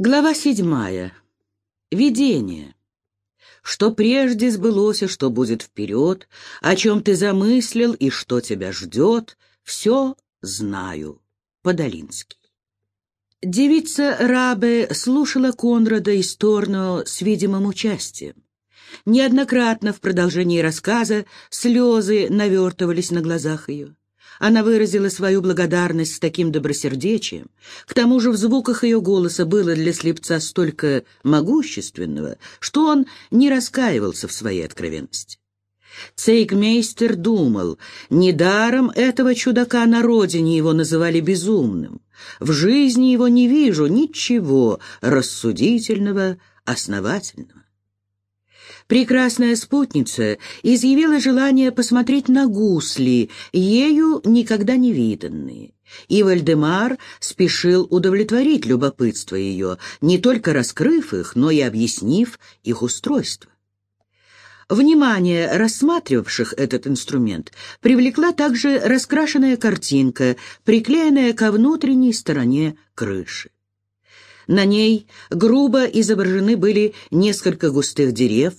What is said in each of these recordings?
Глава седьмая. Видение. Что прежде сбылось и что будет вперед, о чем ты замыслил и что тебя ждет, все знаю. Подолинский. Девица Рабе слушала Конрада и Сторно с видимым участием. Неоднократно в продолжении рассказа слезы навертывались на глазах ее. Она выразила свою благодарность с таким добросердечием. К тому же в звуках ее голоса было для слепца столько могущественного, что он не раскаивался в своей откровенности. Цейгмейстер думал, недаром этого чудака на родине его называли безумным. В жизни его не вижу ничего рассудительного, основательного. Прекрасная спутница изъявила желание посмотреть на гусли, ею никогда не виданные. И Вальдемар спешил удовлетворить любопытство ее, не только раскрыв их, но и объяснив их устройство. Внимание рассматривавших этот инструмент привлекла также раскрашенная картинка, приклеенная ко внутренней стороне крыши. На ней грубо изображены были несколько густых дерев,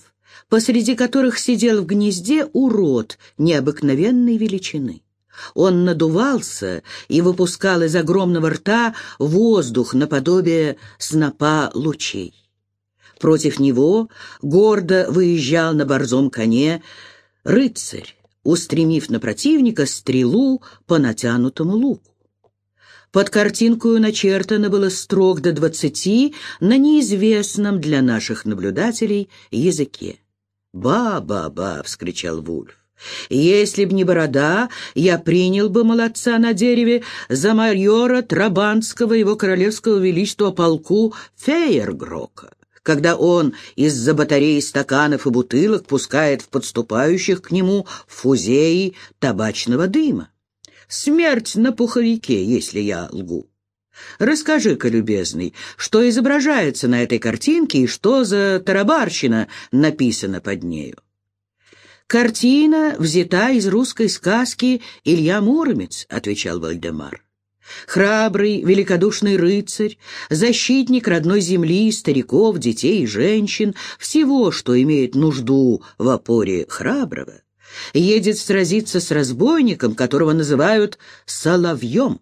посреди которых сидел в гнезде урод необыкновенной величины. Он надувался и выпускал из огромного рта воздух наподобие снопа лучей. Против него гордо выезжал на борзом коне рыцарь, устремив на противника стрелу по натянутому луку. Под картинкою начертано было строк до двадцати на неизвестном для наших наблюдателей языке. «Ба-ба-ба!» — вскричал Вульф. «Если б не борода, я принял бы молодца на дереве за майора Трабанского его королевского величества полку Фейергрока, когда он из-за батареи стаканов и бутылок пускает в подступающих к нему фузеи табачного дыма. Смерть на пуховике, если я лгу. Расскажи-ка, любезный, что изображается на этой картинке и что за тарабарщина написана под нею? «Картина взята из русской сказки «Илья Муромец», — отвечал Вальдемар. Храбрый, великодушный рыцарь, защитник родной земли, стариков, детей и женщин, всего, что имеет нужду в опоре храброго, едет сразиться с разбойником, которого называют «соловьем».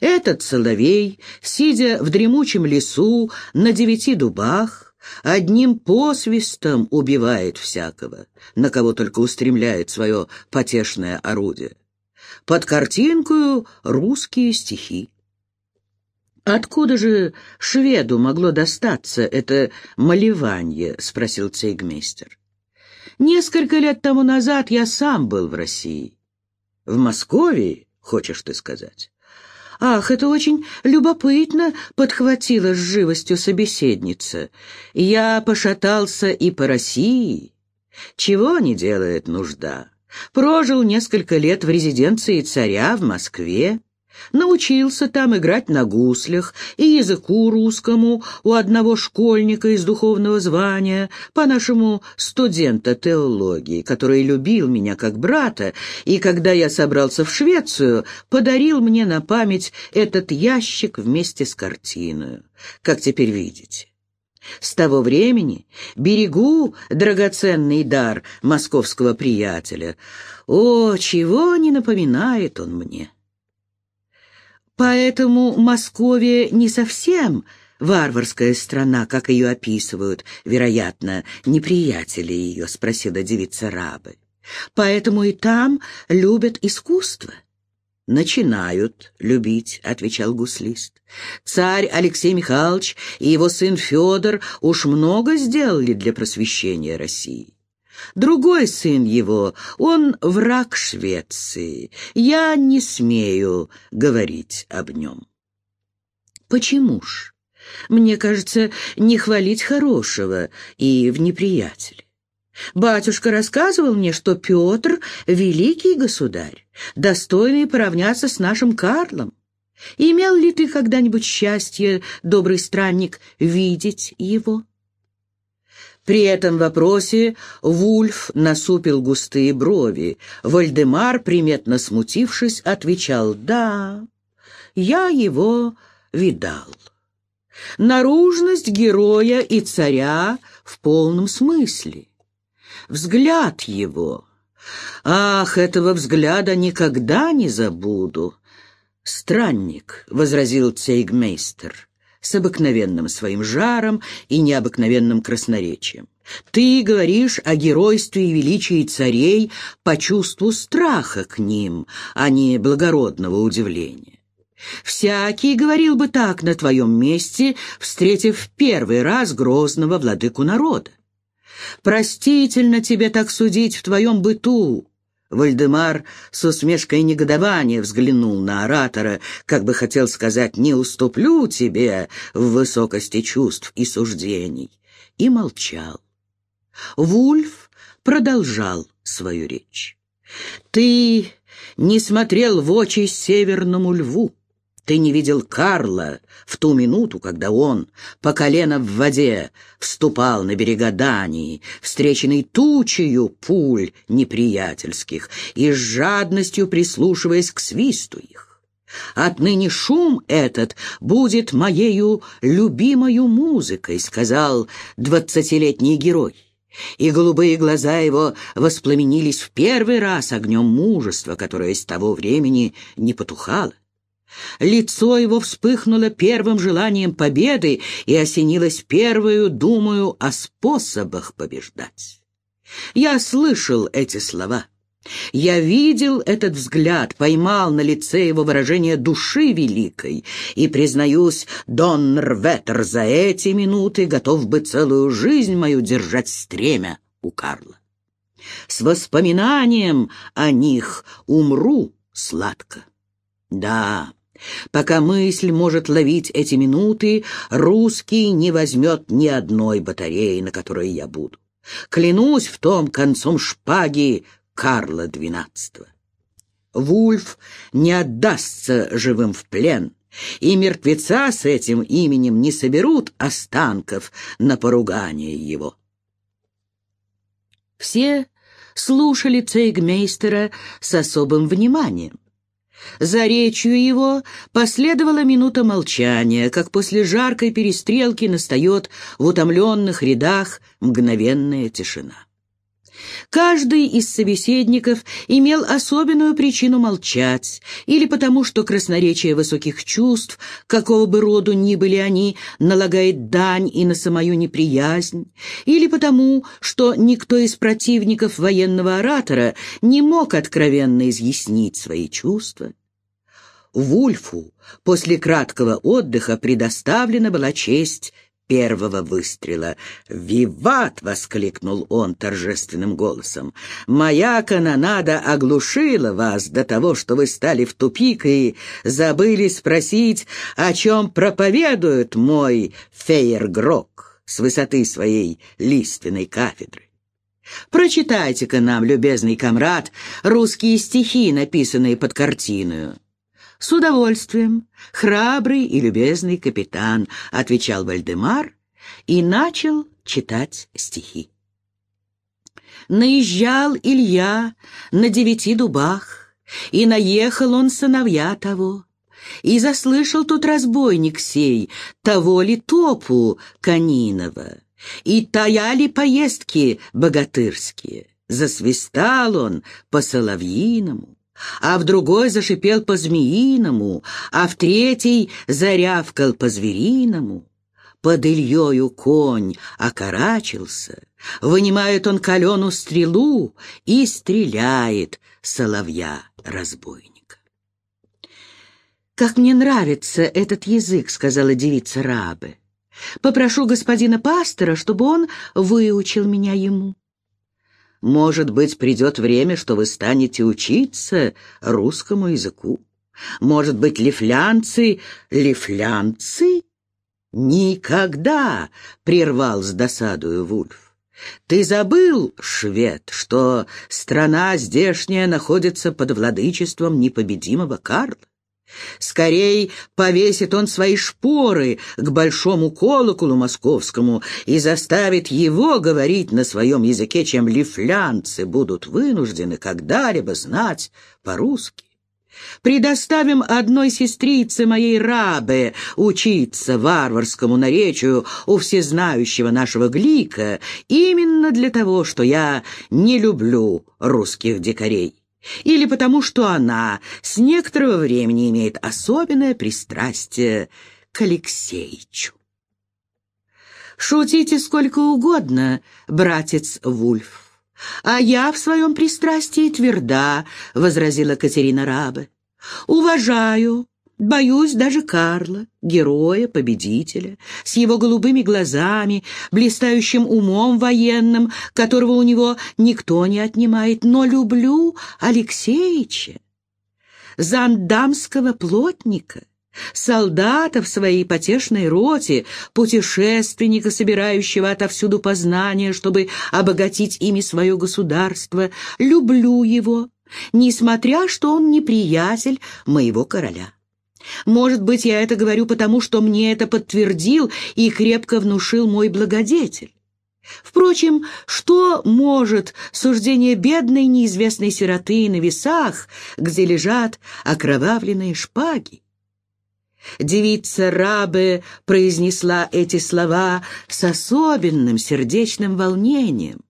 Этот соловей, сидя в дремучем лесу на девяти дубах, одним посвистом убивает всякого, на кого только устремляет свое потешное орудие. Под картинкою русские стихи. «Откуда же шведу могло достаться это малевание?» — спросил цейгмейстер. «Несколько лет тому назад я сам был в России». «В Москве, хочешь ты сказать?» «Ах, это очень любопытно!» — подхватила с живостью собеседница. «Я пошатался и по России. Чего не делает нужда? Прожил несколько лет в резиденции царя в Москве. Научился там играть на гуслях и языку русскому у одного школьника из духовного звания, по-нашему студента теологии, который любил меня как брата, и когда я собрался в Швецию, подарил мне на память этот ящик вместе с картиной, как теперь видите. С того времени берегу драгоценный дар московского приятеля. О, чего не напоминает он мне!» Поэтому Московия не совсем варварская страна, как ее описывают, вероятно, неприятели ее, спросила девица Рабы. Поэтому и там любят искусство. «Начинают любить», — отвечал гуслист. «Царь Алексей Михайлович и его сын Федор уж много сделали для просвещения России. Другой сын его, он враг Швеции. Я не смею говорить об нем. Почему ж? Мне кажется, не хвалить хорошего и в неприятеле. Батюшка рассказывал мне, что Петр — великий государь, достойный поравняться с нашим Карлом. Имел ли ты когда-нибудь счастье, добрый странник, видеть его?» При этом вопросе Вульф насупил густые брови. Вальдемар, приметно смутившись, отвечал «Да, я его видал». наружность героя и царя в полном смысле. Взгляд его. Ах, этого взгляда никогда не забуду. «Странник», — возразил цейгмейстер, с обыкновенным своим жаром и необыкновенным красноречием. «Ты говоришь о геройстве и величии царей по чувству страха к ним, а не благородного удивления. Всякий говорил бы так на твоем месте, встретив в первый раз грозного владыку народа. Простительно тебе так судить в твоем быту. Вальдемар с усмешкой негодования взглянул на оратора, как бы хотел сказать «не уступлю тебе в высокости чувств и суждений», и молчал. Вульф продолжал свою речь. «Ты не смотрел в очи северному льву, ты не видел Карла в ту минуту, когда он, по колено в воде, вступал на берега Дании, встреченный тучею пуль неприятельских и с жадностью прислушиваясь к свисту их. «Отныне шум этот будет моею любимою музыкой», — сказал двадцатилетний герой. И голубые глаза его воспламенились в первый раз огнем мужества, которое с того времени не потухало. Лицо его вспыхнуло первым желанием победы и осенилось первую, думаю, о способах побеждать. Я слышал эти слова. Я видел этот взгляд, поймал на лице его выражение души великой, и, признаюсь, Дон Рветер за эти минуты готов бы целую жизнь мою держать стремя у Карла. С воспоминанием о них умру сладко. Да, Пока мысль может ловить эти минуты, русский не возьмет ни одной батареи, на которой я буду. Клянусь в том концом шпаги Карла XII. Вульф не отдастся живым в плен, и мертвеца с этим именем не соберут останков на поругание его. Все слушали цейгмейстера с особым вниманием. За речью его последовала минута молчания, как после жаркой перестрелки настает в утомленных рядах мгновенная тишина. Каждый из собеседников имел особенную причину молчать, или потому, что красноречие высоких чувств, какого бы роду ни были они, налагает дань и на самую неприязнь, или потому, что никто из противников военного оратора не мог откровенно изъяснить свои чувства. Вульфу после краткого отдыха предоставлена была честь первого выстрела. «Виват!» — воскликнул он торжественным голосом. «Моя канонада оглушила вас до того, что вы стали в тупик и забыли спросить, о чем проповедует мой фейергрок с высоты своей лиственной кафедры. Прочитайте-ка нам, любезный комрад, русские стихи, написанные под картиною. «С удовольствием, храбрый и любезный капитан», — отвечал Вальдемар и начал читать стихи. Наезжал Илья на девяти дубах, и наехал он сыновья того, и заслышал тут разбойник сей, того ли топу Канинова, и таяли поездки богатырские, засвистал он по соловьиному, а в другой зашипел по-змеиному, а в третий зарявкал по-звериному. Под Ильёю конь окорачился, вынимает он калену стрелу и стреляет соловья-разбойника. «Как мне нравится этот язык», — сказала девица Рабе. «Попрошу господина пастора, чтобы он выучил меня ему». Может быть, придет время, что вы станете учиться русскому языку. Может быть, лифлянцы... Лифлянцы? Никогда! — прервал с досадою Вульф. Ты забыл, швед, что страна здешняя находится под владычеством непобедимого Карла? Скорей повесит он свои шпоры к большому колоколу московскому и заставит его говорить на своем языке, чем лифлянцы будут вынуждены когда-либо знать по-русски. Предоставим одной сестрице моей рабы учиться варварскому наречию у всезнающего нашего Глика именно для того, что я не люблю русских дикарей. Или потому, что она с некоторого времени имеет особенное пристрастие к Алексеичу. Шутите сколько угодно, братец Вульф. «А я в своем пристрастии тверда», — возразила Катерина Рабе. «Уважаю, боюсь даже Карла, героя, победителя, с его голубыми глазами, блистающим умом военным, которого у него никто не отнимает, но люблю Алексеича, зандамского плотника, солдата в своей потешной роте, путешественника, собирающего отовсюду познания, чтобы обогатить ими свое государство. Люблю его, несмотря, что он неприятель моего короля. Может быть, я это говорю потому, что мне это подтвердил и крепко внушил мой благодетель. Впрочем, что может суждение бедной неизвестной сироты на весах, где лежат окровавленные шпаги? Девица Рабе произнесла эти слова с особенным сердечным волнением.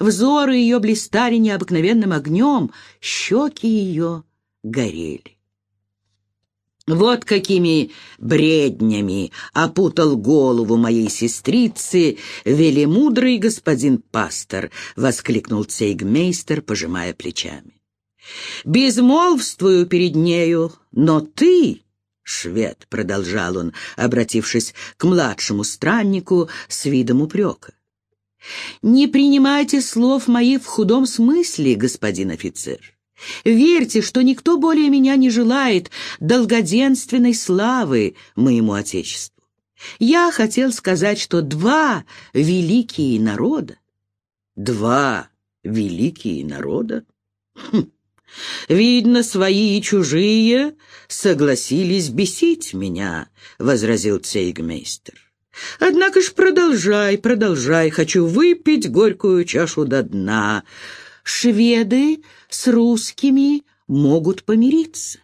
Взоры ее блистали необыкновенным огнем, щеки ее горели. Вот какими бреднями опутал голову моей сестрицы велимудрый господин пастор, — воскликнул цейгмейстер, пожимая плечами. Безмолвствую перед нею, но ты, швед», — продолжал он, обратившись к младшему страннику с видом упрека. «Не принимайте слов моих в худом смысле, господин офицер. Верьте, что никто более меня не желает долгоденственной славы моему Отечеству. Я хотел сказать, что два великие народа, два великие народа, хм, Видно, свои и чужие согласились бесить меня, — возразил цейгмейстер. Однако ж продолжай, продолжай, хочу выпить горькую чашу до дна. Шведы с русскими могут помириться.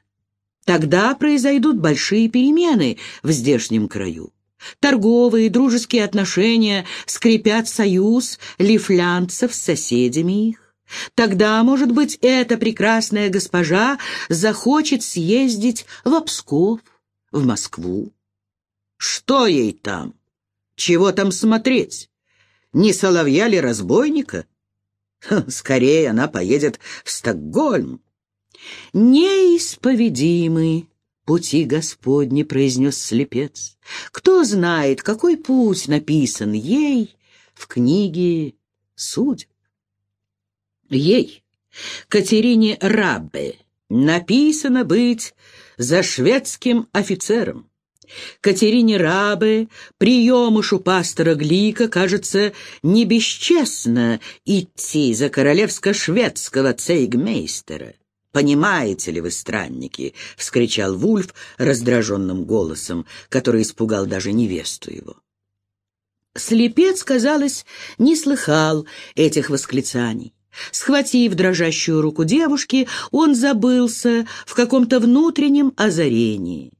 Тогда произойдут большие перемены в здешнем краю. Торговые дружеские отношения скрепят союз лифлянцев с соседями их. Тогда, может быть, эта прекрасная госпожа захочет съездить в Псков, в Москву. Что ей там? Чего там смотреть? Не соловья ли разбойника? Скорее она поедет в Стокгольм. «Неисповедимы пути Господни», — произнес слепец. «Кто знает, какой путь написан ей в книге судеб?» Ей, Катерине Раббе, написано быть за шведским офицером. Катерине Рабе, приемышу пастора Глика, кажется, не бесчестно идти за королевско-шведского цейгмейстера. «Понимаете ли вы, странники?» — вскричал Вульф раздраженным голосом, который испугал даже невесту его. Слепец, казалось, не слыхал этих восклицаний. Схватив дрожащую руку девушки, он забылся в каком-то внутреннем озарении.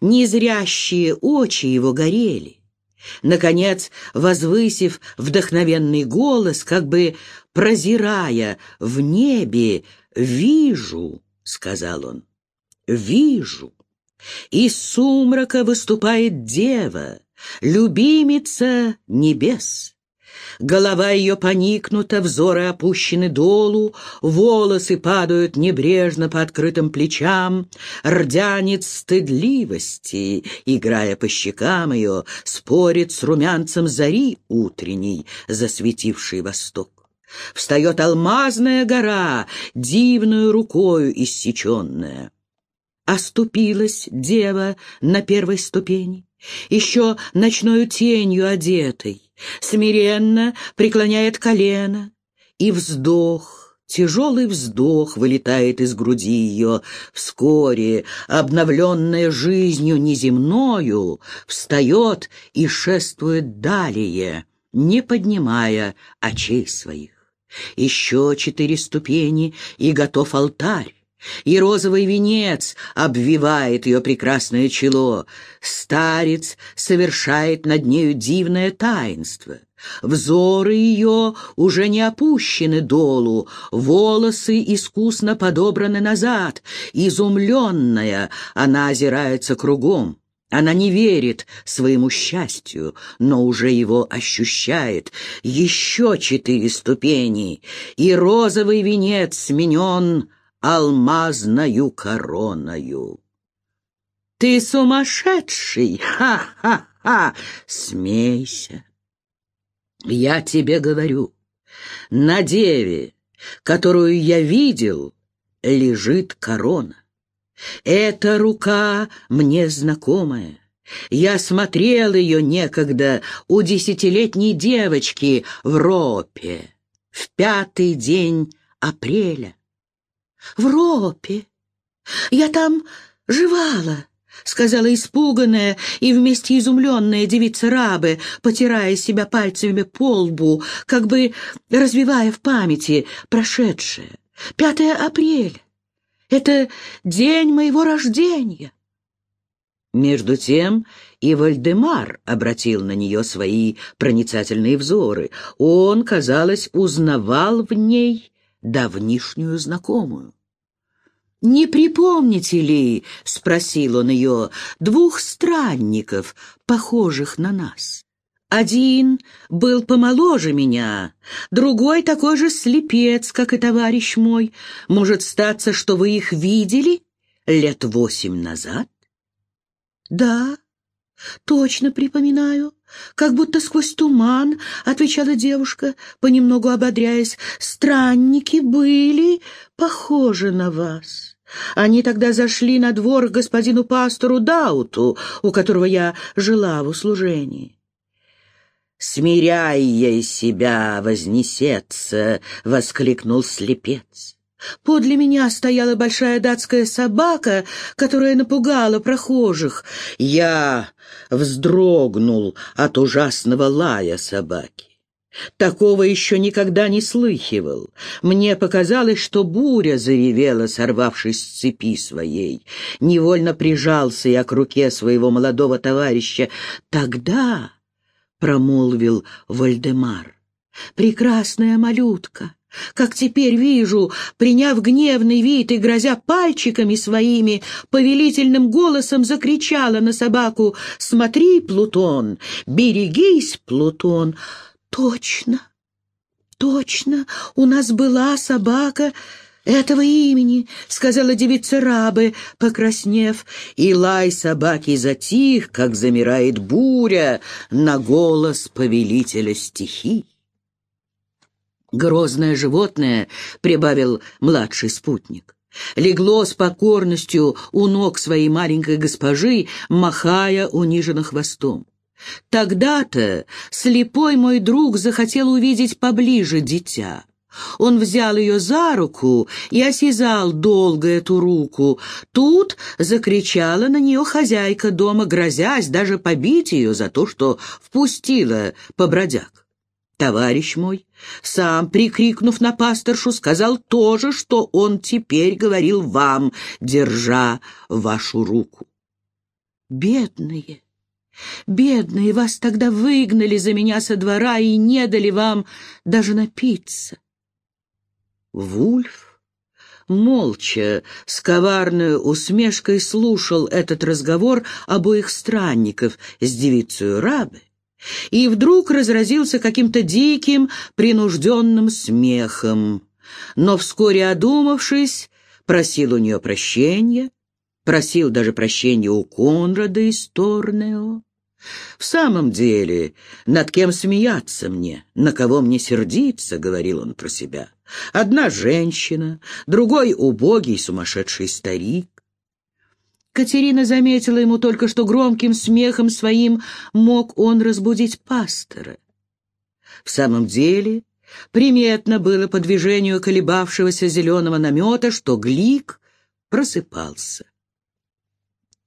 Незрящие очи его горели. Наконец, возвысив вдохновенный голос, как бы прозирая в небе, «Вижу», — сказал он, — «вижу». Из сумрака выступает дева, любимица небес. Голова ее поникнута, взоры опущены долу, волосы падают небрежно по открытым плечам, рдянец стыдливости, играя по щекам ее, спорит с румянцем зари утренней, засветившей восток. Встает алмазная гора, дивную рукою иссеченная. Оступилась дева на первой ступени, еще ночною тенью одетой, смиренно преклоняет колено, и вздох, тяжелый вздох вылетает из груди ее. Вскоре, обновленная жизнью неземною, встает и шествует далее, не поднимая очей своих. Еще четыре ступени, и готов алтарь. И розовый венец обвивает ее прекрасное чело. Старец совершает над нею дивное таинство. Взоры ее уже не опущены долу, волосы искусно подобраны назад. Изумленная, она озирается кругом. Она не верит своему счастью, но уже его ощущает. Еще четыре ступени, и розовый венец сменен алмазною короною. «Ты сумасшедший! Ха-ха-ха! Смейся!» «Я тебе говорю, на деве, которую я видел, лежит корона. Эта рука мне знакомая». Я смотрел ее некогда у десятилетней девочки в Ропе в пятый день апреля. В Ропе. Я там жевала, — сказала испуганная и вместе изумленная девица Рабы, потирая себя пальцами по лбу, как бы развивая в памяти прошедшее. Пятое апреля. Это день моего рождения. Между тем и Вальдемар обратил на нее свои проницательные взоры. Он, казалось, узнавал в ней давнишнюю знакомую. «Не припомните ли, — спросил он ее, — двух странников, похожих на нас? Один был помоложе меня, другой такой же слепец, как и товарищ мой. Может статься, что вы их видели лет восемь назад?» «Да, точно припоминаю. «Как будто сквозь туман», — отвечала девушка, понемногу ободряясь, — «странники были похожи на вас». Они тогда зашли на двор к господину пастору Дауту, у которого я жила в услужении. «Смиряй ей себя, вознесется!» — воскликнул слепец. Подле меня стояла большая датская собака, которая напугала прохожих. Я вздрогнул от ужасного лая собаки. Такого еще никогда не слыхивал. Мне показалось, что буря заревела, сорвавшись с цепи своей. Невольно прижался я к руке своего молодого товарища. «Тогда», — промолвил Вальдемар, — «прекрасная малютка, как теперь вижу, приняв гневный вид и грозя пальчиками своими, повелительным голосом закричала на собаку «Смотри, Плутон! Берегись, Плутон!» «Точно, точно, у нас была собака этого имени», — сказала девица Рабы, покраснев, и лай собаки затих, как замирает буря на голос повелителя стихий. Грозное животное, — прибавил младший спутник, — легло с покорностью у ног своей маленькой госпожи, махая униженно хвостом. Тогда-то слепой мой друг захотел увидеть поближе дитя. Он взял ее за руку и осязал долго эту руку. Тут закричала на нее хозяйка дома, грозясь даже побить ее за то, что впустила побродяг. Товарищ мой, сам прикрикнув на пасторшу, сказал то же, что он теперь говорил вам, держа вашу руку. Бедные, Бедные, вас тогда выгнали за меня со двора и не дали вам даже напиться. Вульф молча, с коварной усмешкой слушал этот разговор обоих странников с девицей Рабы и вдруг разразился каким-то диким, принужденным смехом. Но вскоре одумавшись, просил у нее прощения, просил даже прощения у Конрада из Торнео. «В самом деле, над кем смеяться мне, на кого мне сердиться?» — говорил он про себя. «Одна женщина, другой убогий сумасшедший старик». Катерина заметила ему только, что громким смехом своим мог он разбудить пастора. В самом деле, приметно было по движению колебавшегося зеленого намета, что Глик просыпался.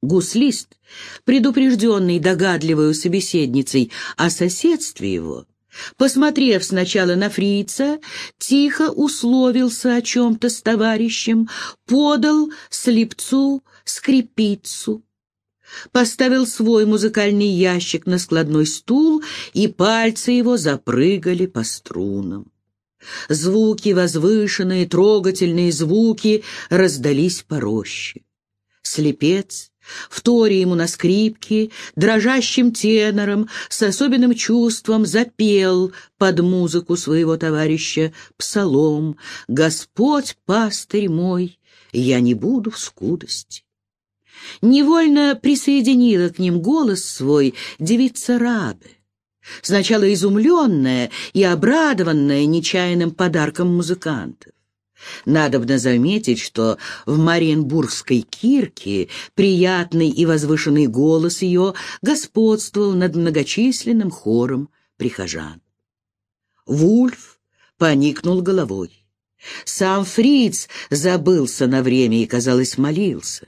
Гуслист, предупрежденный догадливой собеседницей о соседстве его, Посмотрев сначала на фрица, тихо условился о чем-то с товарищем, подал слепцу скрипицу, поставил свой музыкальный ящик на складной стул, и пальцы его запрыгали по струнам. Звуки, возвышенные, трогательные звуки раздались по роще. Слепец вторя ему на скрипке, дрожащим тенором, с особенным чувством запел под музыку своего товарища псалом «Господь, пастырь мой, я не буду в скудости». Невольно присоединила к ним голос свой девица Рабе, сначала изумленная и обрадованная нечаянным подарком музыкантов. Надобно заметить, что в Мариенбургской кирке приятный и возвышенный голос ее господствовал над многочисленным хором прихожан. Вульф поникнул головой. Сам Фриц забылся на время и, казалось, молился.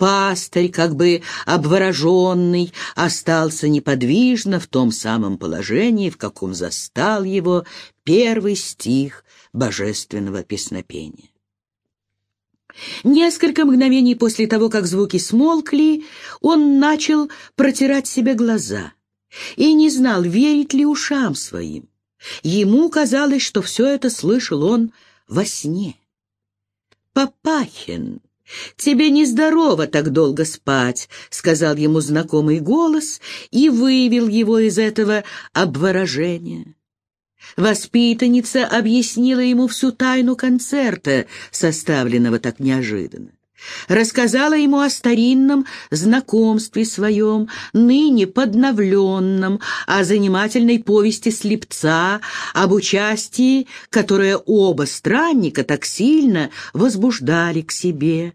Пастырь, как бы обвороженный, остался неподвижно в том самом положении, в каком застал его первый стих божественного песнопения. Несколько мгновений после того, как звуки смолкли, он начал протирать себе глаза и не знал, верить ли ушам своим. Ему казалось, что все это слышал он во сне. «Папахин, тебе нездорово так долго спать», — сказал ему знакомый голос и вывел его из этого обворожения. Воспитанница объяснила ему всю тайну концерта, составленного так неожиданно. Рассказала ему о старинном знакомстве своем, ныне подновленном, о занимательной повести слепца, об участии, которое оба странника так сильно возбуждали к себе,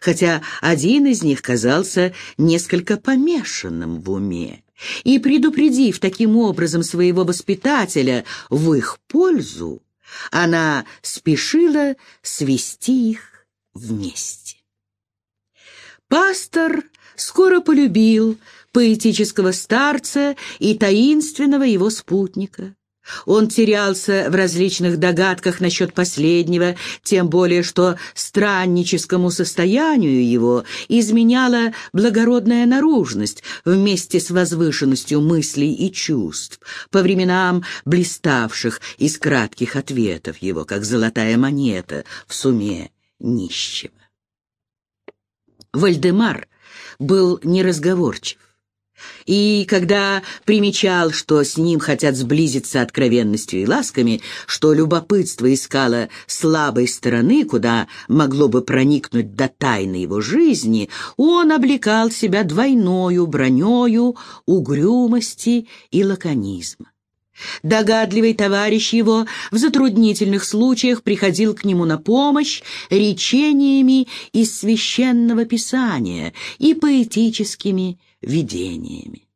хотя один из них казался несколько помешанным в уме и предупредив таким образом своего воспитателя в их пользу, она спешила свести их вместе. Пастор скоро полюбил поэтического старца и таинственного его спутника. Он терялся в различных догадках насчет последнего, тем более что странническому состоянию его изменяла благородная наружность вместе с возвышенностью мыслей и чувств, по временам блиставших из кратких ответов его, как золотая монета в суме нищего. Вальдемар был неразговорчив. И когда примечал, что с ним хотят сблизиться откровенностью и ласками, что любопытство искало слабой стороны, куда могло бы проникнуть до тайны его жизни, он облекал себя двойною бронею угрюмости и лаконизма. Догадливый товарищ его в затруднительных случаях приходил к нему на помощь речениями из священного писания и поэтическими видениями.